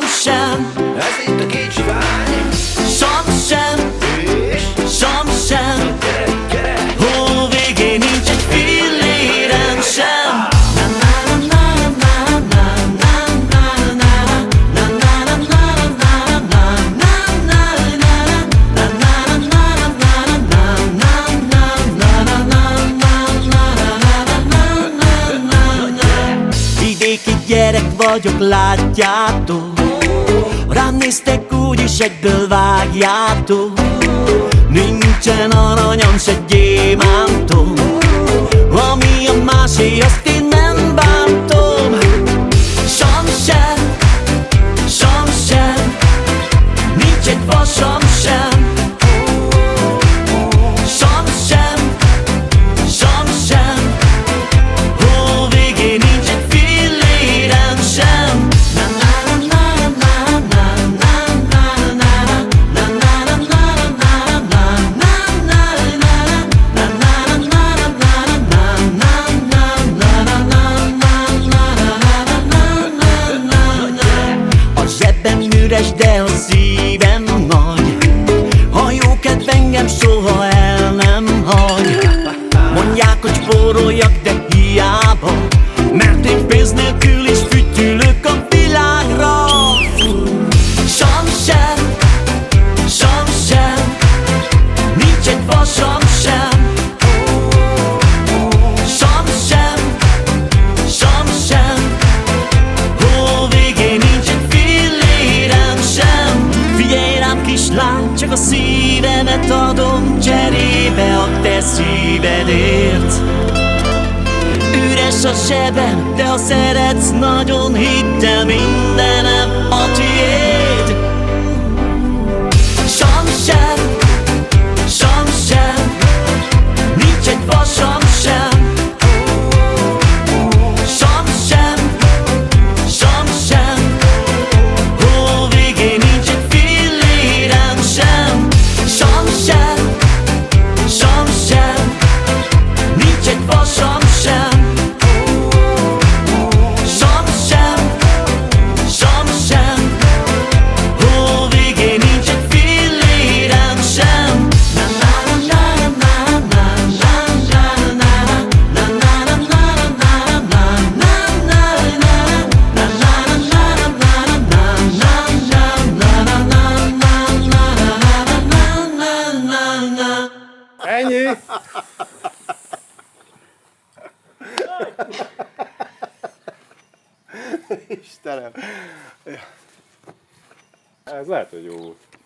Sam sem Ez itt a kicsi vágy Sam sem És? Sam sem Gyere, gyere. Hó végén nincs egy fillérem sem. Vidéki gyerek vagyok, látjátok? Résztek úgyis egyből vágjátok. Nincsen aranyom se gyémántom. Ami a másé azt aventuras dela. is lát, csak a szívemet adom cserébe a te szívedért. Üres a zsebem, de ha szeretsz nagyon hidd Istenem. Ez lehet, hogy jó volt.